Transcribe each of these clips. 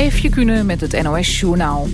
Eefje Kunnen met het NOS-journaal.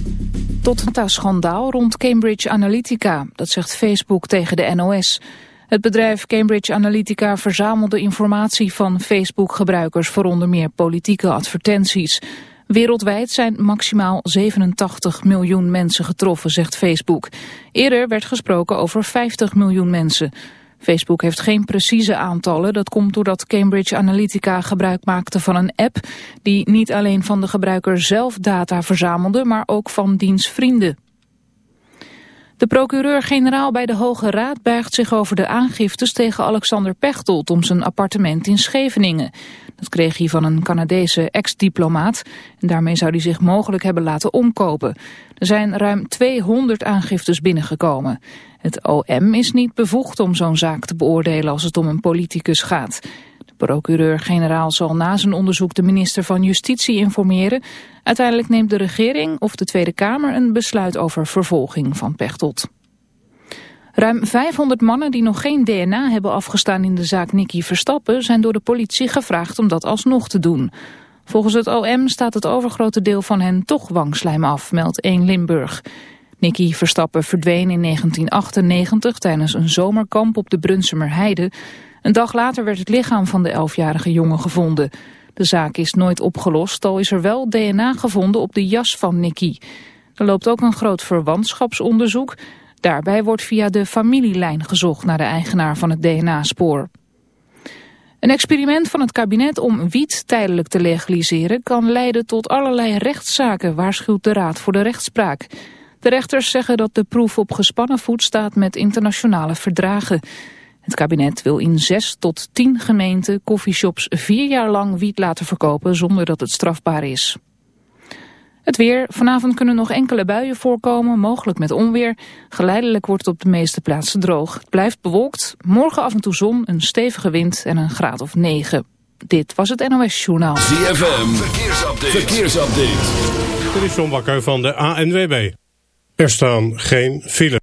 Tot een schandaal rond Cambridge Analytica, dat zegt Facebook tegen de NOS. Het bedrijf Cambridge Analytica verzamelde informatie van Facebook-gebruikers voor onder meer politieke advertenties. Wereldwijd zijn maximaal 87 miljoen mensen getroffen, zegt Facebook. Eerder werd gesproken over 50 miljoen mensen. Facebook heeft geen precieze aantallen. Dat komt doordat Cambridge Analytica gebruik maakte van een app... die niet alleen van de gebruiker zelf data verzamelde... maar ook van diens vrienden. De procureur-generaal bij de Hoge Raad buigt zich over de aangiftes tegen Alexander Pechtold om zijn appartement in Scheveningen. Dat kreeg hij van een Canadese ex-diplomaat en daarmee zou hij zich mogelijk hebben laten omkopen. Er zijn ruim 200 aangiftes binnengekomen. Het OM is niet bevoegd om zo'n zaak te beoordelen als het om een politicus gaat. Procureur-generaal zal na zijn onderzoek de minister van Justitie informeren. Uiteindelijk neemt de regering of de Tweede Kamer een besluit over vervolging van Pechtold. Ruim 500 mannen die nog geen DNA hebben afgestaan in de zaak Nicky Verstappen... zijn door de politie gevraagd om dat alsnog te doen. Volgens het OM staat het overgrote deel van hen toch wangslijm af, meldt 1 Limburg. Nicky Verstappen verdween in 1998 tijdens een zomerkamp op de Brunsumer Heide. Een dag later werd het lichaam van de 11-jarige jongen gevonden. De zaak is nooit opgelost, al is er wel DNA gevonden op de jas van Nicky. Er loopt ook een groot verwantschapsonderzoek. Daarbij wordt via de familielijn gezocht naar de eigenaar van het DNA-spoor. Een experiment van het kabinet om wiet tijdelijk te legaliseren... kan leiden tot allerlei rechtszaken, waarschuwt de Raad voor de Rechtspraak. De rechters zeggen dat de proef op gespannen voet staat met internationale verdragen. Het kabinet wil in zes tot tien gemeenten koffieshops vier jaar lang wiet laten verkopen zonder dat het strafbaar is. Het weer. Vanavond kunnen nog enkele buien voorkomen, mogelijk met onweer. Geleidelijk wordt het op de meeste plaatsen droog. Het blijft bewolkt. Morgen af en toe zon, een stevige wind en een graad of 9. Dit was het NOS Journaal. ZFM. Verkeersupdate. Verkeersupdate. Dit is John Bakker van de ANWB. Er staan geen file.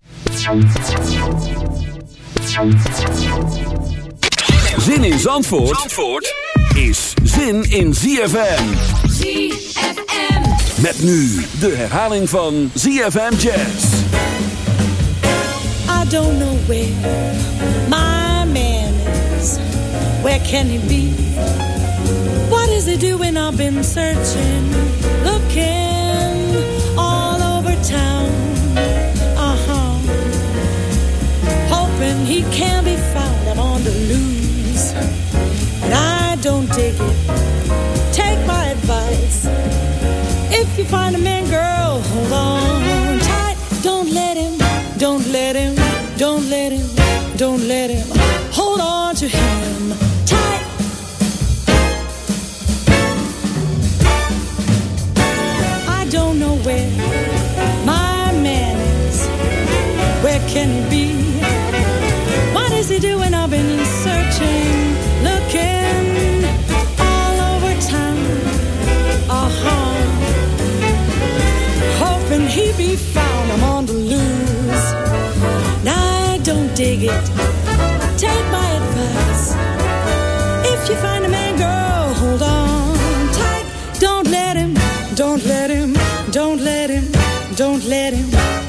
Zin in Zandvoort, Zandvoort is zin in ZFM. ZFM. Met nu de herhaling van ZFM Jazz. I don't know where my man is. Where can he be? What is he doing? I've been searching, looking Hoping he can be found. I'm on the loose. And I don't dig it. Take my advice. If you find a man, girl, hold on tight. Don't let him, don't let him, don't let him, don't let him. Hold on to him don't let him, don't let him, don't let him.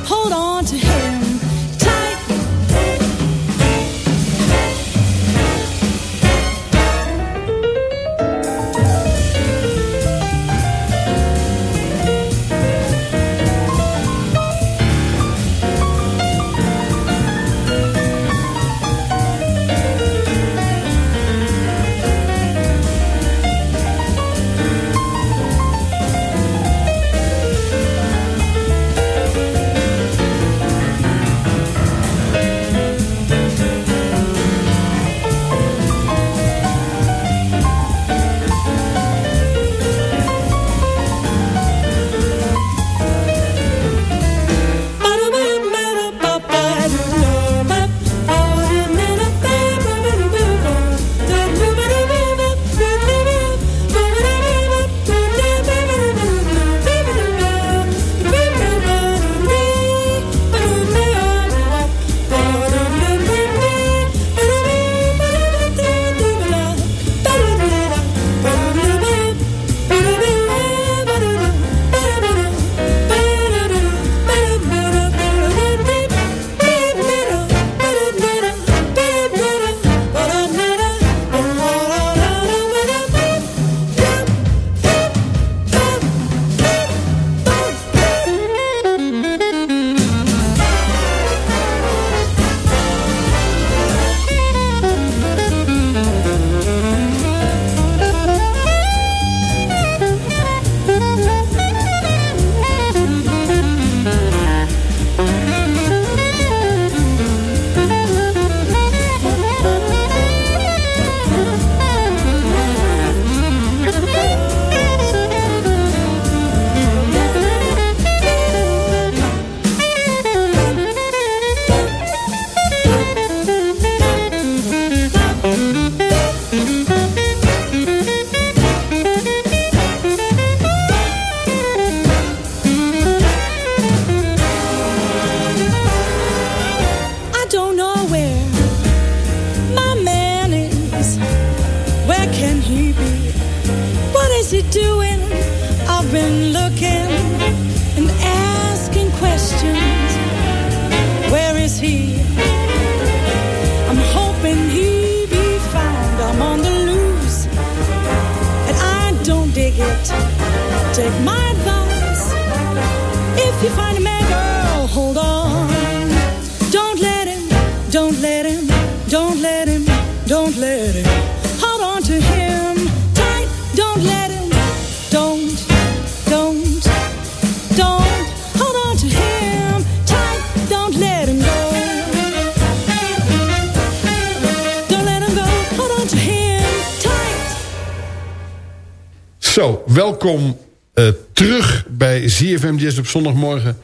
ZFM Jazz op zondagmorgen.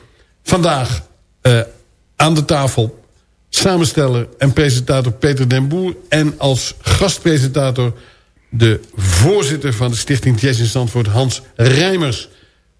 Vandaag eh, aan de tafel samensteller en presentator Peter den Boer... en als gastpresentator de voorzitter van de stichting Jazz in Zandvoort... Hans Rijmers.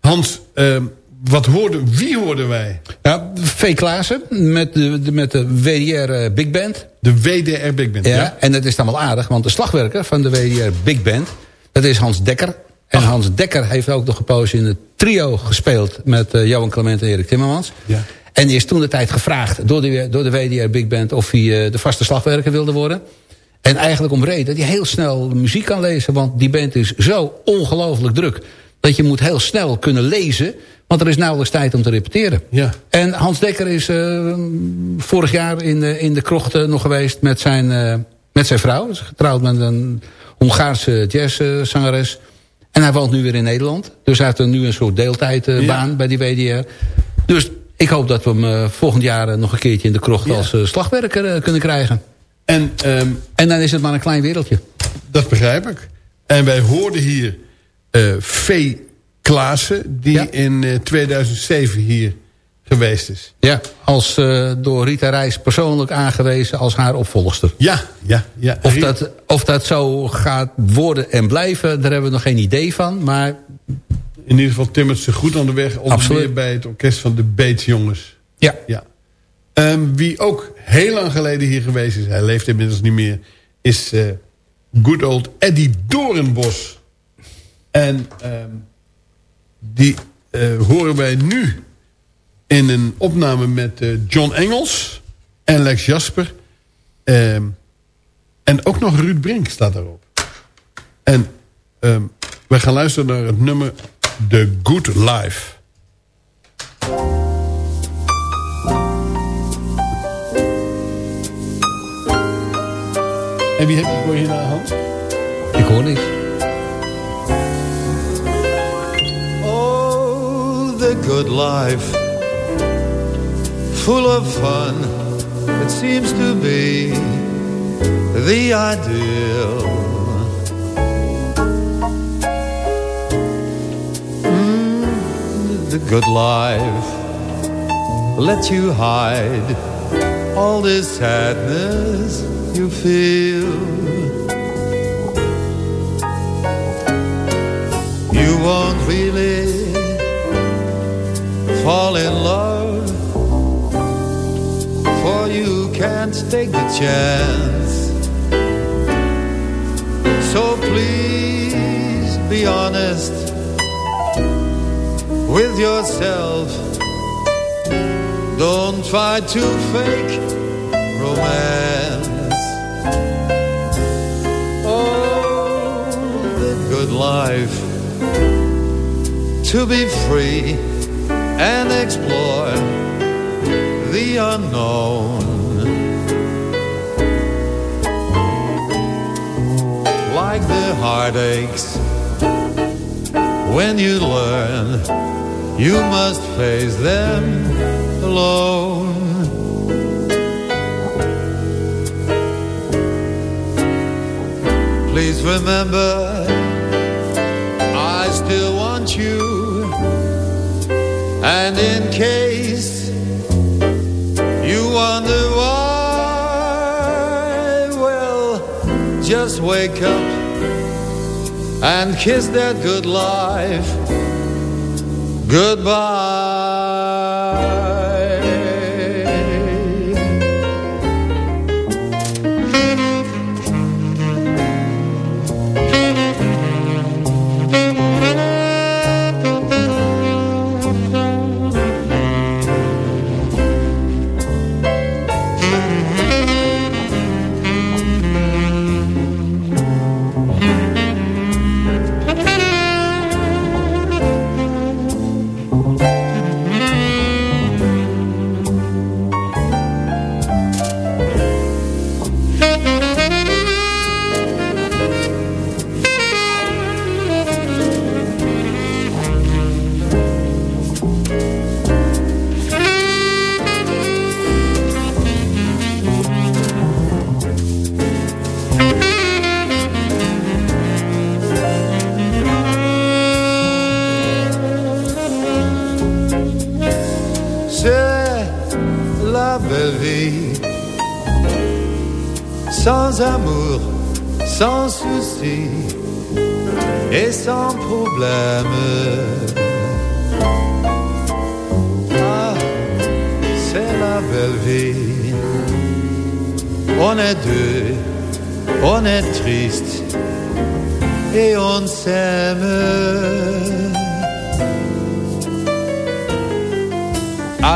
Hans, eh, wat hoorden, wie hoorden wij? Ja, V. Klaassen met de, de- met de WDR eh, Big Band. De WDR Big Band. Ja, Ja. En dat is dan wel aardig, want de slagwerker van de WDR Big Band... dat is Hans Dekker. En Hans Dekker heeft ook nog gepozen in het trio gespeeld... met eh, Johan Clement en Erik Timmermans. Ja. En die is toen de tijd gevraagd door de, door de WDR Big Band... of hij eh, de vaste slagwerker wilde worden. En eigenlijk om reden dat hij heel snel muziek kan lezen... want die band is zo ongelooflijk druk... dat je moet heel snel kunnen lezen... want er is nauwelijks tijd om te repeteren. Ja. En Hans Dekker is eh, vorig jaar in de, in de krochten nog geweest met zijn, met zijn vrouw. Getrouwd met een Hongaarse jazzzangeres. En hij woont nu weer in Nederland. Dus hij heeft nu een soort deeltijdbaan Ja. bij die WDR. Dus ik hoop dat we hem eh, volgend jaar eh, nog een keertje in de krocht Ja. als eh, slagwerker kunnen krijgen. En ehm, En dan is het maar een klein wereldje. dat begrijp ik. En wij hoorden hier V. Klaassen... die Ja. in eh, 2007 hier geweest is. Ja, als eh, door Rita Reis persoonlijk aangewezen als haar opvolgster. Ja, ja, ja. Of dat, of dat zo gaat worden en blijven, daar hebben we nog geen idee van. Maar In ieder geval timmert ze goed aan de weg. Onder meer bij het orkest van de Beetsjongens. ja, Ja. Ehm, wie ook heel lang geleden hier geweest is... hij leeft inmiddels niet meer... is eh good old Eddie Doornbos. En ehm, die eh, horen wij nu... in een opname met eh, John Engels... en Lex Jasper. Ehm, en ook nog Ruud Brink staat daarop. En ehm, wij gaan luisteren naar het nummer... The Good Life. En wie heb je voor je na hand? ik hoor niks. Oh, the good life, full of fun. It seems to be the ideal. Mm, the good life lets you hide all this sadness you feel. You won't really fall in love, take the chance. So please be honest with yourself. Don't try to fake romance. Oh, the good life to be free and explore the unknown. Like the heartaches when you learn you must face them alone. Please remember I still want you And in case you wonder why Well, just wake up And kiss that good life. Goodbye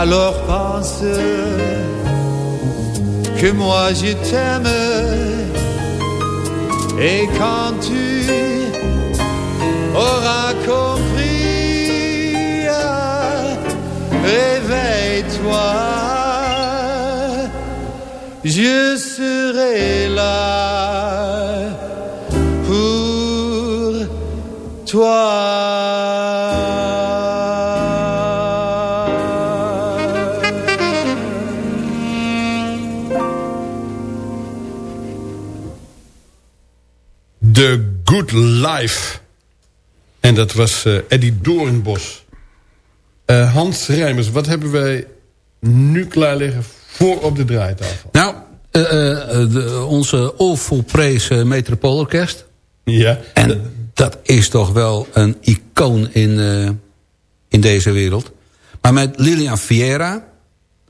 Alors pense que moi je t'aime. Et quand tu auras compris, réveille-toi, je The Good Life. En dat was eh, Eddie Doornbos. Eh, Hans Rijmers, wat hebben wij nu klaar liggen voor op de draaitafel? Nou, eh, de, onze All Metropoolorkest. Ja. En dat is toch wel een icoon in, in deze wereld. Maar met Lilian Vieira...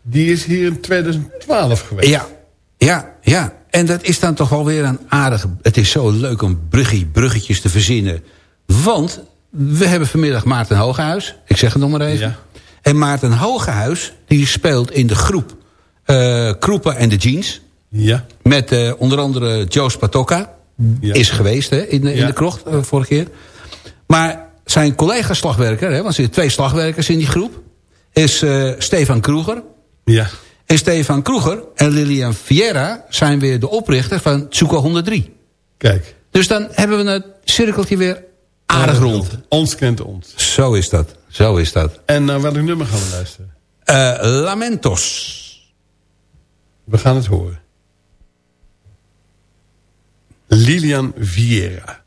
Die is hier in 2012 geweest. Ja, ja, ja. En dat is dan toch wel weer een aardige... Het is zo leuk om bruggie, bruggetjes te verzinnen. Want we hebben vanmiddag Maarten Hogehuis. Ik zeg het nog maar even. Ja. En Maarten Hogehuis, die speelt in de groep eh Kroepen en de Jeans. Ja. Met eh, onder andere Joe Patokka. Ja. Is geweest hè, in, de, in Ja. de krocht eh, vorige keer. Maar zijn collega-slagwerker, hè, want er zitten twee slagwerkers in die groep... is Stefan Kroeger. Ja. En Stefan Kroeger en Lilian Vieira zijn weer de oprichter van Tsuko 103. Kijk. Dus dan hebben we het cirkeltje weer aardig rond. Ons kent ons. Zo is dat, zo is dat. En naar welk nummer gaan we luisteren? Eh, Lamentos. We gaan het horen. Lilian Vieira.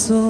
sorriso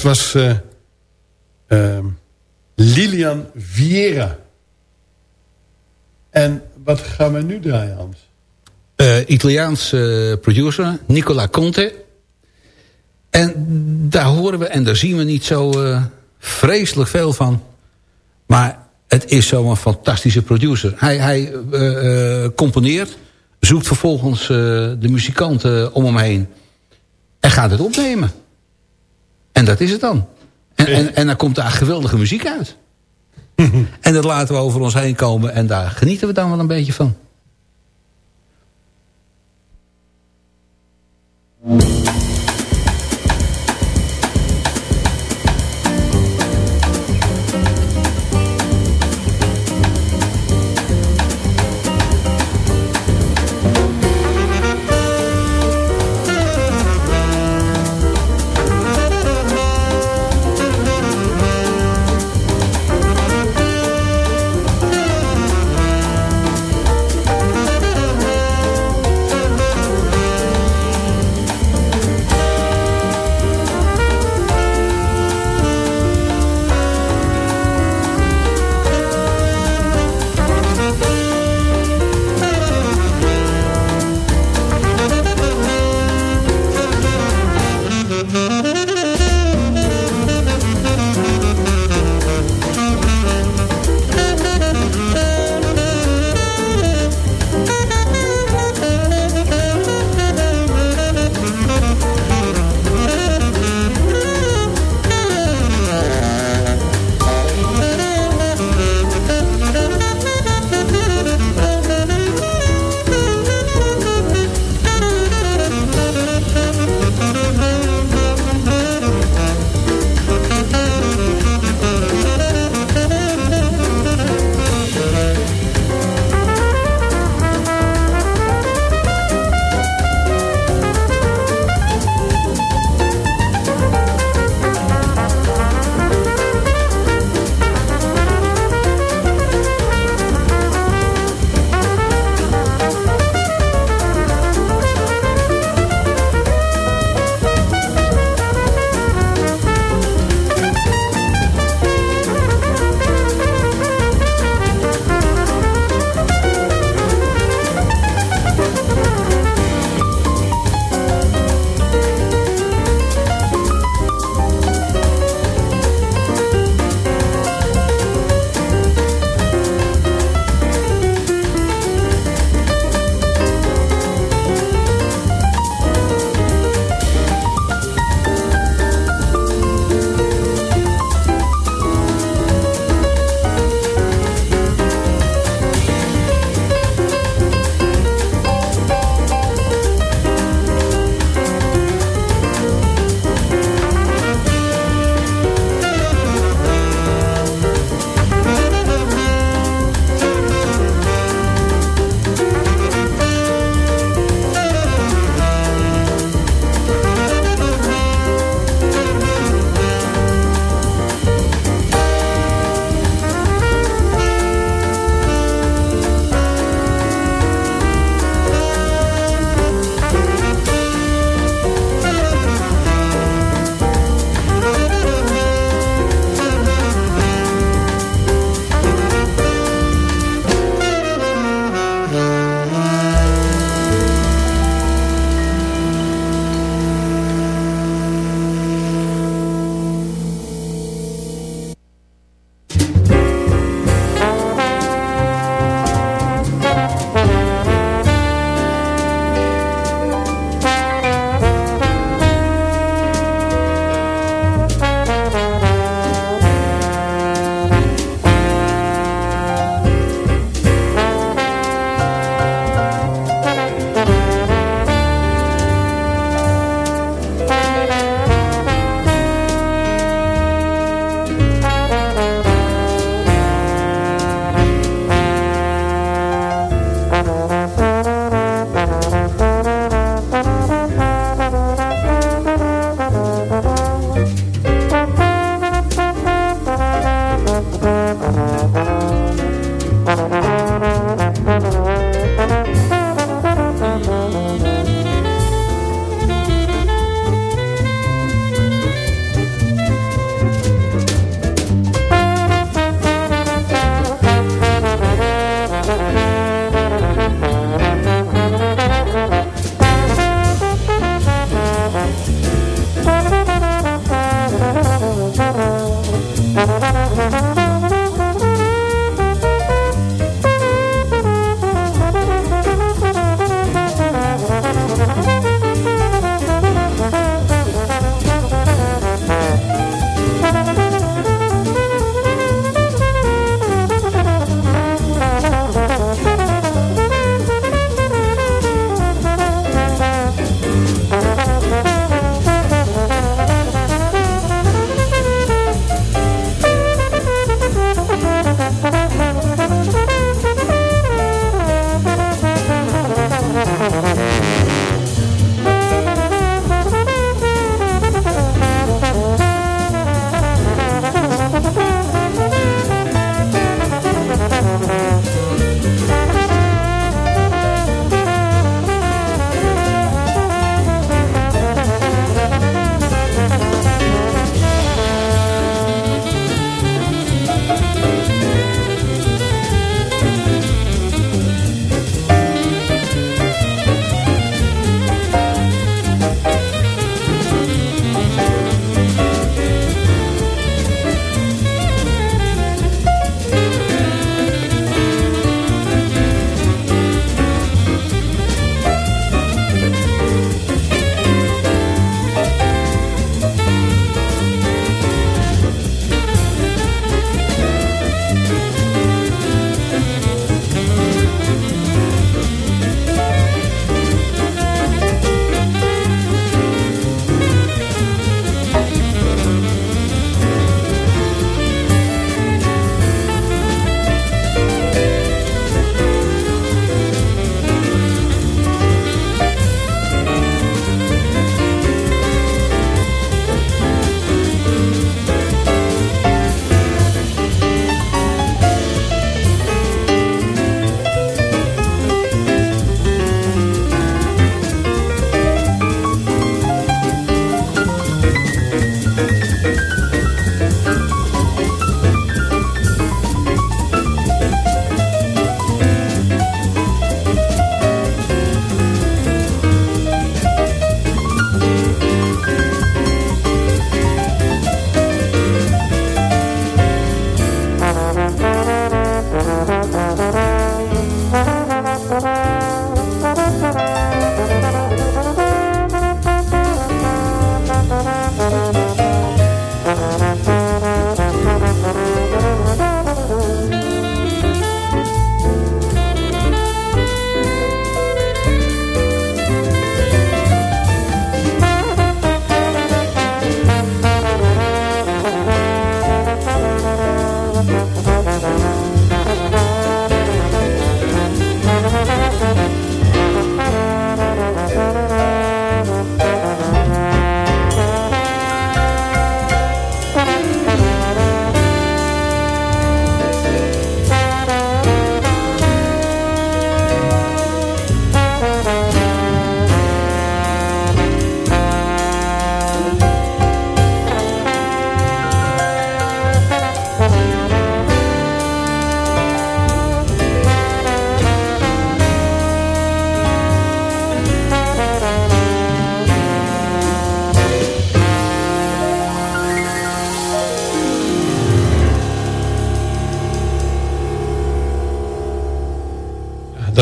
Dat was eh, ehm, Lilian Vieira. En wat gaan we nu draaien, Hans? Uh, Italiaans uh, producer, Nicola Conte. En daar horen we en daar zien we niet zo vreselijk veel van. Maar het is zo'n fantastische producer. Hij, hij componeert, zoekt vervolgens de muzikanten om hem heen. En gaat het opnemen. En dat is het dan. En, en, en dan komt daar geweldige muziek uit. en dat laten we over ons heen komen. En daar genieten we dan wel een beetje van.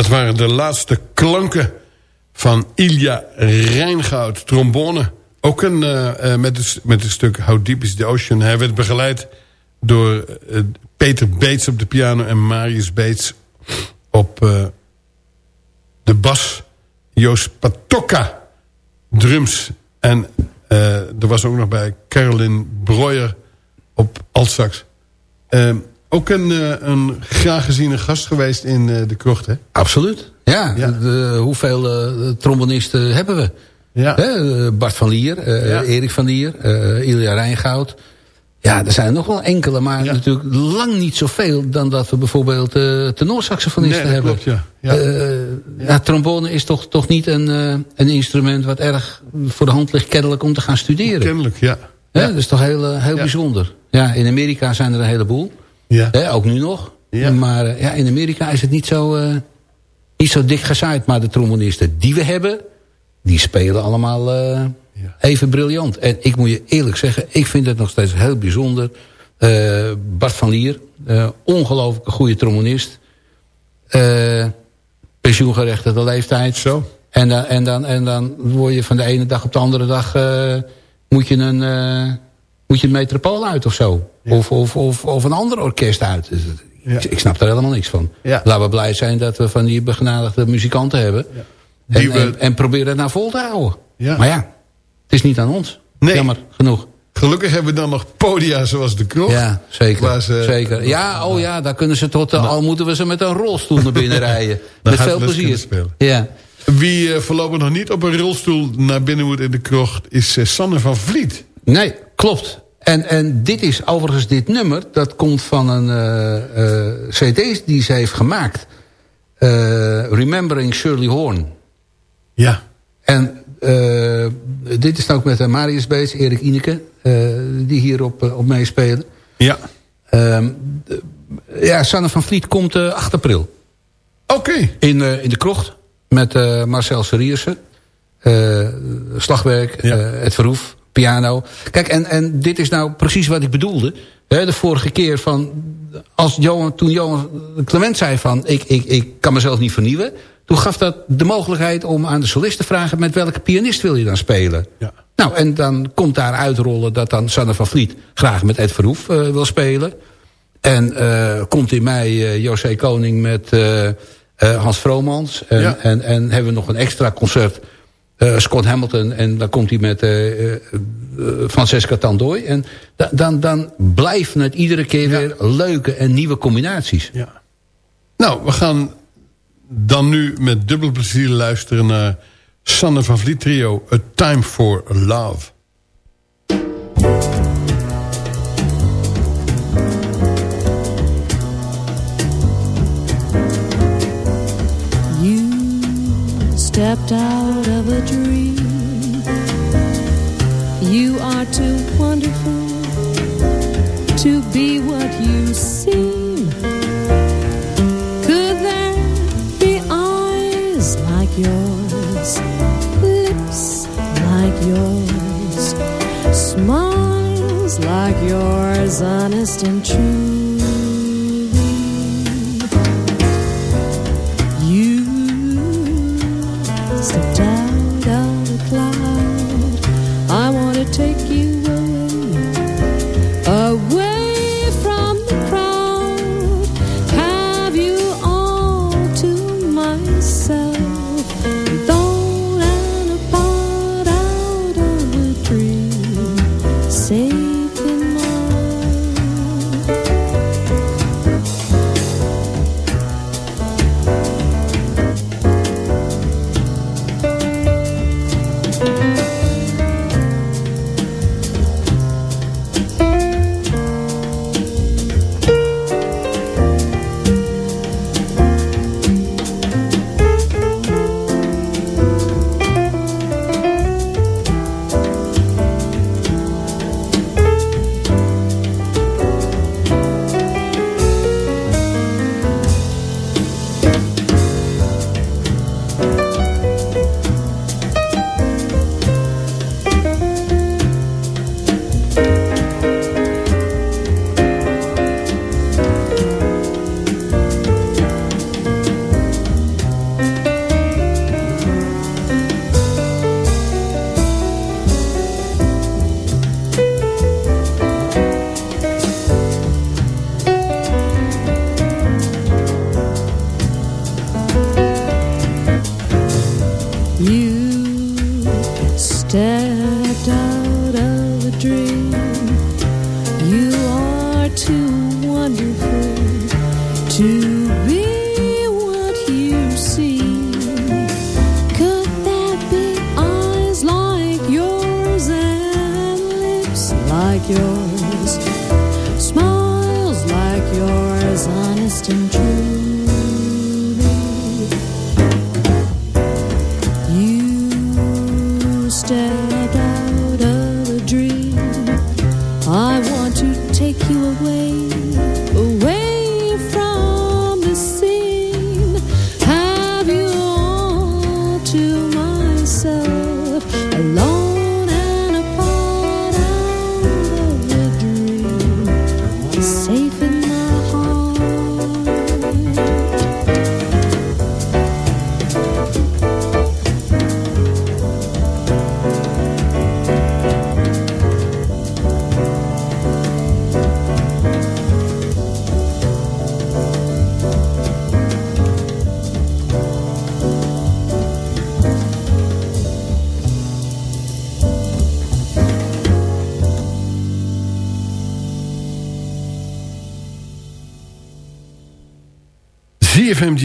Dat waren de laatste klanken van Ilja Rijngoud, trombone. Ook een, uh, met, het, met het stuk How Deep is the Ocean. Hij werd begeleid door uh, Peter Beets op de piano... en Marius Beets op de bas. Joost Patokka, drums. En er was ook nog bij Caroline Breuer op altsax. Ook een, uh, een graag geziene gast geweest in uh, de krocht, hè? Absoluut. Ja, ja. De, hoeveel uh, trombonisten hebben we? Ja. Hè? Bart van Lier, ja. Erik van Lier, Ilja Rijngoud. Ja, er zijn nog wel enkele, maar ja. natuurlijk lang niet zoveel... dan dat we bijvoorbeeld uh, tenorsaxofonisten nee, hebben. Klopt, ja. Ja. ja. trombone is toch, toch niet een, een instrument... wat erg voor de hand ligt kennelijk om te gaan studeren. Kennelijk, ja. Dat is toch heel, heel bijzonder. Ja, in Amerika zijn er een heleboel. Ja. He, ook nu nog. Ja. Maar eh, ja, in Amerika is het niet zo, eh, niet zo dik gezaaid. Maar de trombonisten die we hebben, die spelen allemaal eh, Ja. even briljant. En ik moet je eerlijk zeggen, ik vind het nog steeds heel bijzonder. Bart van Lier, ongelooflijk goede trombonist. Pensioengerechtigde leeftijd. Zo. En dan, en, dan, en dan word je van de ene dag op de andere dag... moet, je een, moet je een metropool uit of zo. Of, of, of, of een ander orkest uit. Ja. ik, ik snap daar helemaal niks van. Ja. Laten we blij zijn dat we van die begenadigde muzikanten hebben. En, we- en, en proberen het nou vol te houden. Ja. Maar ja, het is niet aan ons. Nee. Jammer genoeg. Gelukkig hebben we dan nog podia zoals de kroeg. Ja, zeker. Ze- zeker. Ja, oh ja, daar kunnen ze tot... eh, al moeten we ze met een rolstoel naar binnen rijden. Met veel het plezier. Ja. Wie eh, voorlopig nog niet op een rolstoel naar binnen moet in de krocht... is eh, Sanne van Vliet. Nee, klopt. En, en dit is overigens dit nummer, dat komt van een eh, cd die ze heeft gemaakt. Eh, Remembering Shirley Horn. Ja. En dit is ook met uh, Marius Beets, Erik Ineke, die hierop op meespelen. Ja. De- ja, Sanne van Vliet komt eh 8 april. Oké. In, eh, in de krocht met eh, Marcel Seriersen. slagwerk, Ja. het verhoef, piano. Kijk, en, en dit is nou precies wat ik bedoelde. Hè, de vorige keer van... Als Johan, toen Johan Clement zei van... Ik, ik, ik kan mezelf niet vernieuwen... toen gaf dat de mogelijkheid om aan de solist te vragen... met welke pianist wil je dan spelen? Ja. Nou, en dan komt daar uitrollen dat dan Sanne van Vliet... graag met Ed Verhoef eh, wil spelen. En eh, komt in mei eh, José Koning met Hans Vromans. En, Ja. en, en hebben we nog een extra concert. Eh, Scott Hamilton. En dan komt hij met eh, eh, Francesca Tandooi. En da- dan, dan blijven het iedere keer weer leuke en nieuwe combinaties. ja. Nou, we gaan dan nu met dubbel plezier luisteren naar Sanne van Vliet trio... A Time for Love. Stepped out of a dream. You are too wonderful to be what you seem. Could there be eyes like yours, lips like yours, smiles like yours, honest and true? 살짝 be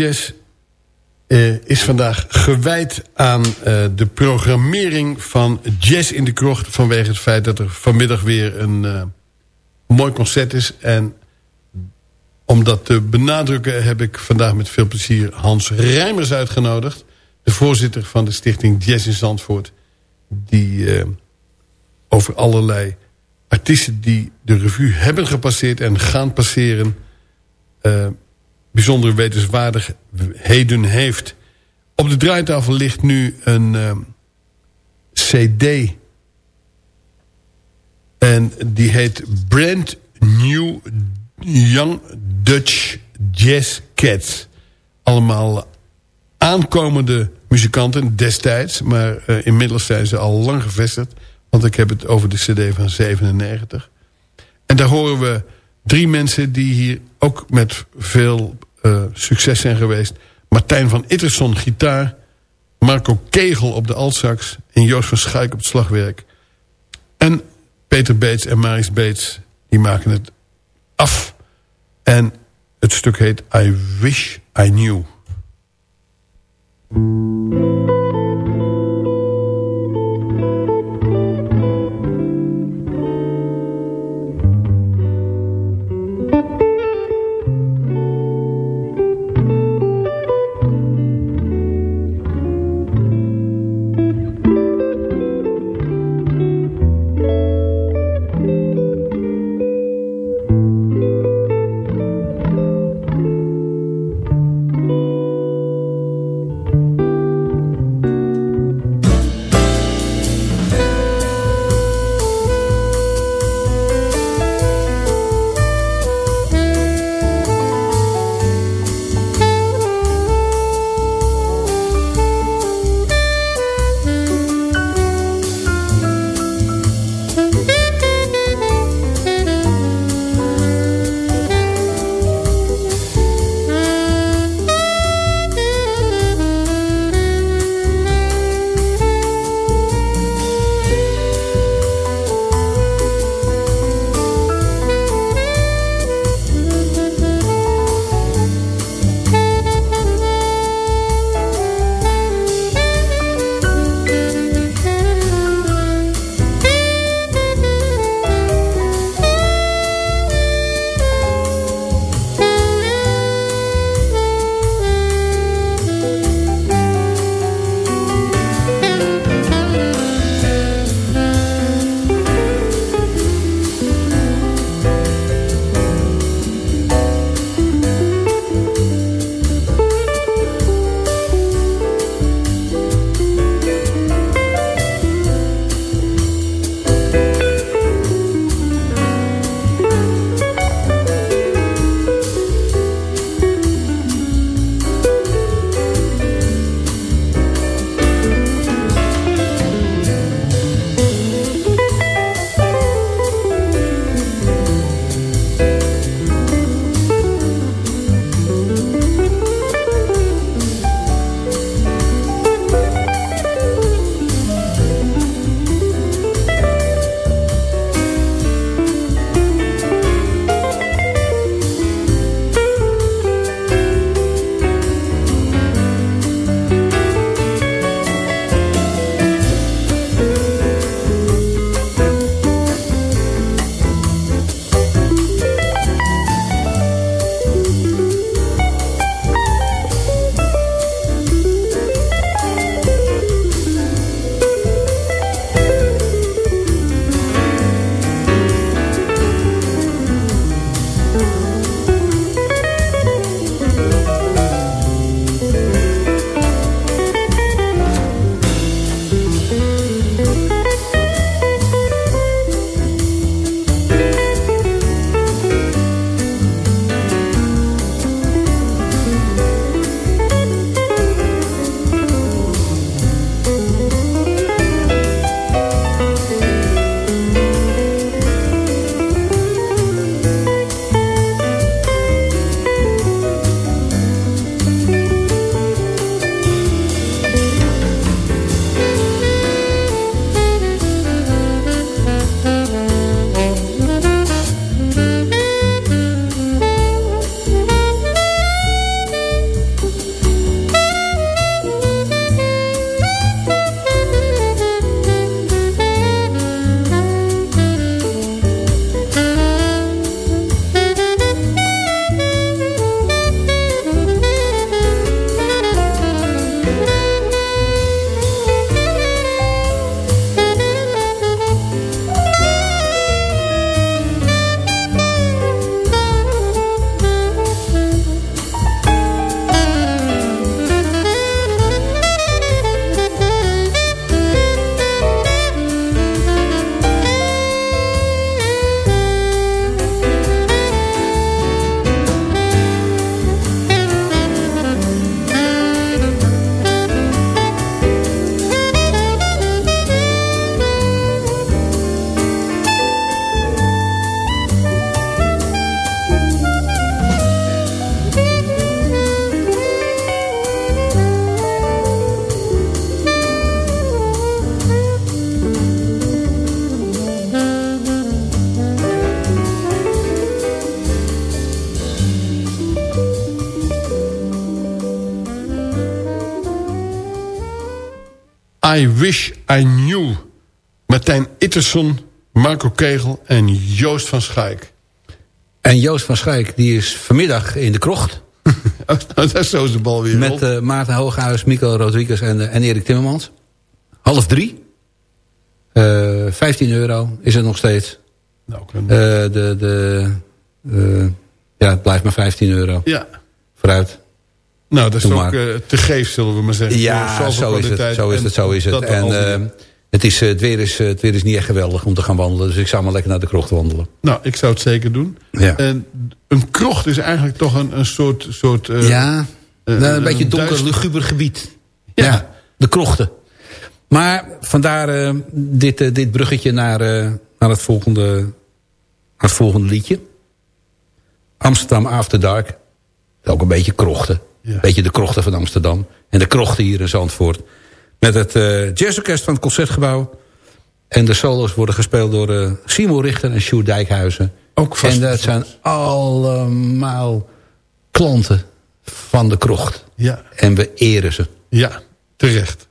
Jazz eh, is vandaag gewijd aan eh, de programmering van Jazz in de Krocht... vanwege het feit dat er vanmiddag weer een eh, mooi concert is. En om dat te benadrukken heb ik vandaag met veel plezier Hans Rijmers uitgenodigd. De voorzitter van de stichting Jazz in Zandvoort. Die over allerlei artiesten die de revue hebben gepasseerd en gaan passeren... Bijzondere wetenswaardigheden heeft. Op de draaitafel ligt nu een uh, cd. En die heet Brand New Young Dutch Jazz Cats. Allemaal aankomende muzikanten destijds. Maar uh, inmiddels zijn ze al lang gevestigd. Want ik heb het over de cd van 97. En daar horen we drie mensen die hier ook met veel uh, succes zijn geweest. Martijn van Itterson gitaar. Marco Kegel op de altsax. En Joost van Schuik op het slagwerk. En Peter Beets en Maris Beets. Die maken het af. En het stuk heet I Wish I Knew. I Wish I Knew. Martijn Itterson, Marco Kegel en Joost van Schaik. En Joost van Schaik die is vanmiddag in de krocht. Daar is zo de bal weer Met eh, Maarten Hooghuis, Mico Rodriguez en, eh, en Erik Timmermans. Half drie. Eh 15 euro is het nog steeds. Nou, de, de, ja, het blijft maar 15 euro. ja. Vooruit. Nou, dat is Doe ook maar. eh, te geef, zullen we maar zeggen. Ja, zo is het. Zo is het, zo is het. En eh, het, is, eh, het, weer is, het weer is niet echt geweldig om te gaan wandelen. Dus ik zou maar lekker naar de krocht wandelen. nou, ik zou het zeker doen. Ja. En een krocht is eigenlijk toch een, een soort... soort ja, nou, een beetje donker, duister- luguber gebied. Ja. Ja. de krochten. Maar vandaar dit, dit bruggetje naar, naar, het volgende, naar het volgende liedje. Amsterdam After Dark. Ook een beetje krochten. Een beetje de krochten van Amsterdam. En de krochten hier in Zandvoort. Met het eh jazzorkest van het Concertgebouw. En de solos worden gespeeld door eh Simo Richter en Sjoerd Dijkhuizen. Ook vast en dat zijn allemaal klanten van de krocht. Ja, En we eren ze. ja, terecht.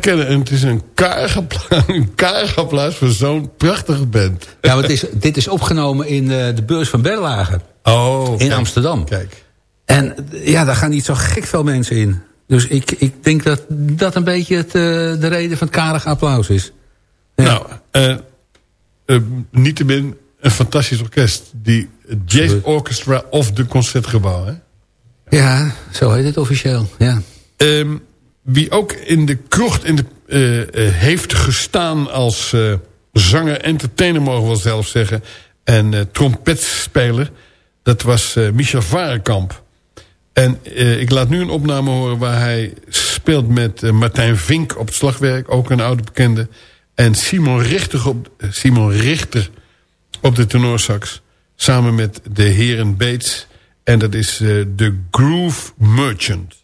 En het is een karig applaus, een karig applaus voor zo'n prachtige band. Ja, het is, dit is opgenomen in eh, de beurs van Berlage. Oh, In kijk, Amsterdam. Kijk. En ja, daar gaan niet zo gek veel mensen in. Dus ik, ik denk dat dat een beetje het, eh, de reden van het karige applaus is. Ja. Nou, eh eh, niettemin een fantastisch orkest. Die Jazz. Orchestra of de Concertgebouw. Hè? Ja, zo heet het officieel. Ja. Ehm, wie ook in de krocht in de, eh, eh, heeft gestaan als eh, zanger, entertainer mogen we zelf zeggen. En trompetspeler. Dat was Michel Varenkamp. En ik laat nu een opname horen waar hij speelt met Martijn Vink op het slagwerk. Ook een oude bekende. En Simon Richter op, Simon Richter op de tenorsax. Samen met de heren Bates. En dat is The Groove Merchant.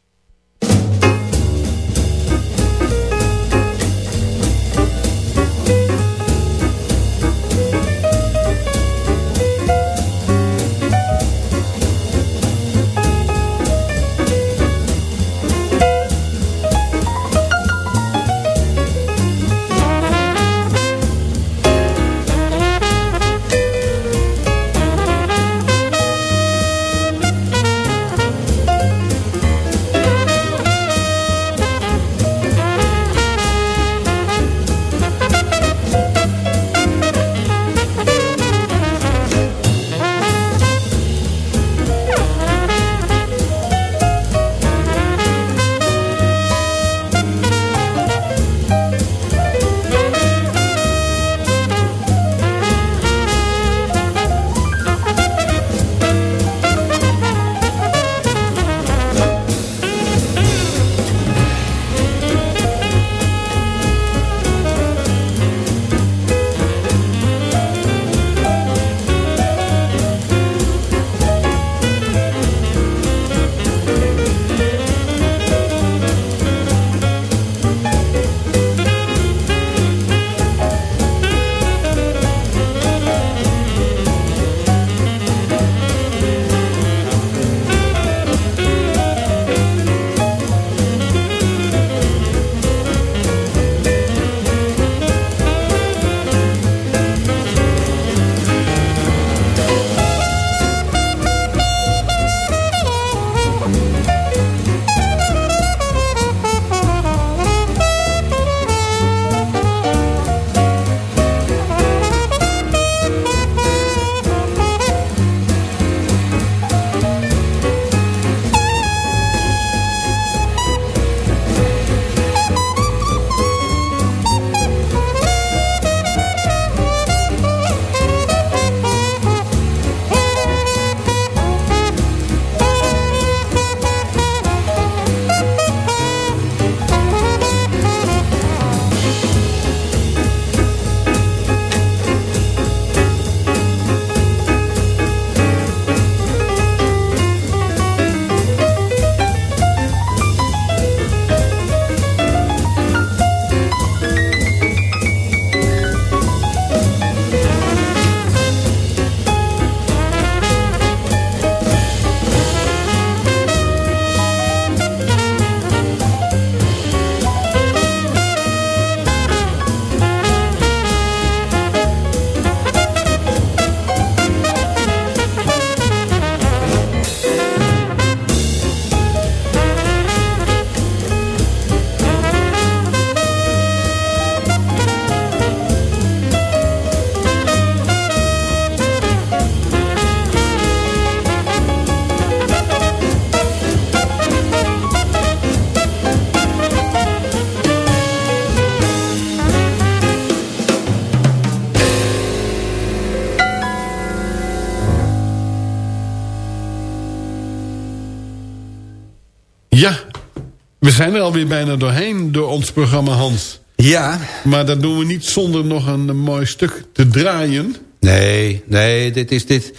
Zijn er alweer bijna doorheen door ons programma Hans. Ja. Maar dat doen we niet zonder nog een, mooi stuk te draaien. Nee, nee, dit is dit.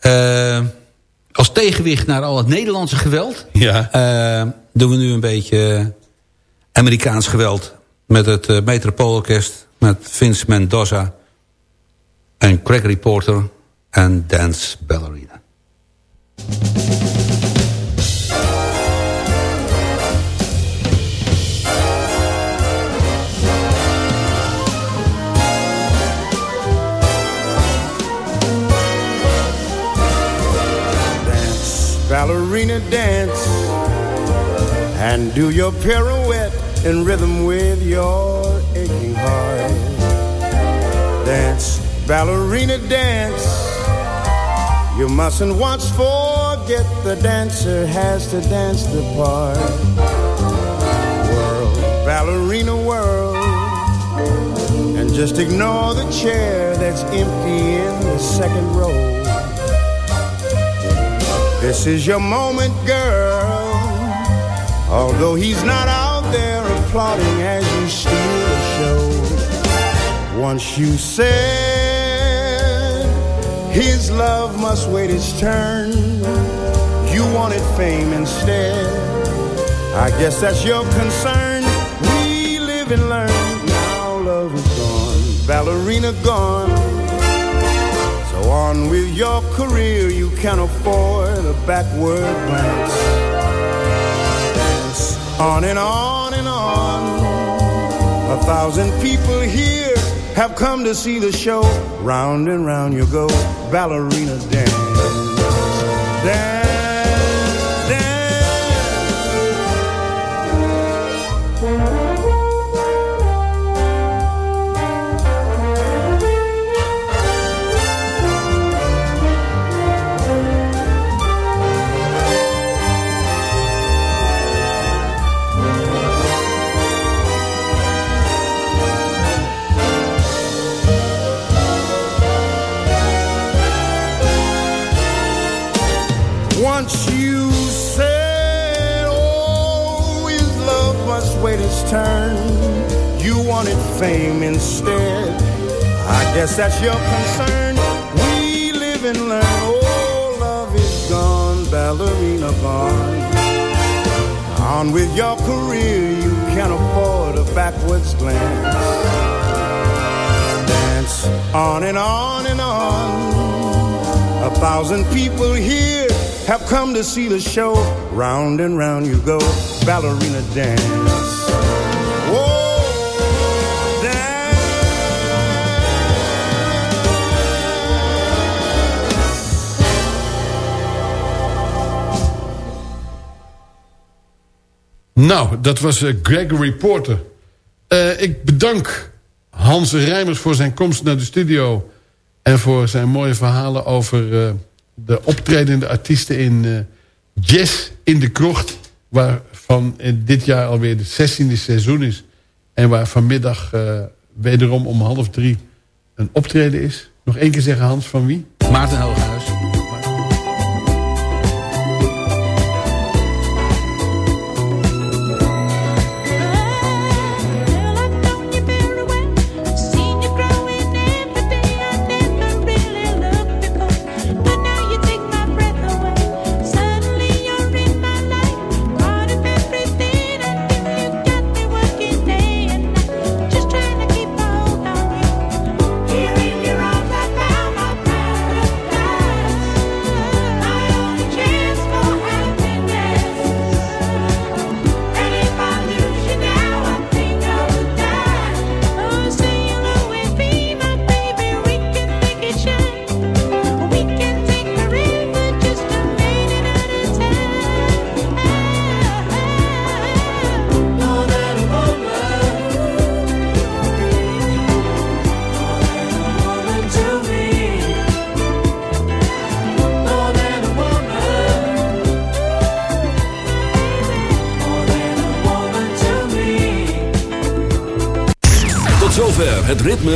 eh, als tegenwicht naar al het Nederlandse geweld... Ja. eh, doen we nu een beetje Amerikaans geweld. Met het uh, Metropoolorkest, met Vince Mendoza... en Gregory Porter en Dance Ballerina. Ballerina dance and do your pirouette in rhythm with your aching heart. Dance, ballerina dance. You mustn't once forget the dancer has to dance the part. World, ballerina world. And just ignore the chair that's empty in the second row. This is your moment, girl. Although he's not out there applauding as you steal the show. Once you said his love must wait its turn, you wanted fame instead. I guess that's your concern. We live and learn. Now love is gone, ballerina gone. So on with your career, you can't afford a backward glance. Dance on and on and on. A thousand people here have come to see the show. Round and round you go, ballerina dance. Dance, fame instead. I guess that's your concern. We live and learn. Oh, love is gone, ballerina gone. On with your career, you can't afford a backwards glance. Dance on and on and on. A thousand people here have come to see the show. Round and round you go, ballerina dance. Nou, dat was uh, Gregory Porter. Uh, ik bedank Hans Rijmers voor zijn komst naar de studio... en voor zijn mooie verhalen over uh, de optredende artiesten in Jazz in de Krocht... waarvan dit jaar alweer het 16e seizoen is... en waar vanmiddag wederom om half drie een optreden is. Nog één keer zeggen, Hans, van wie? Maarten Hooghuis.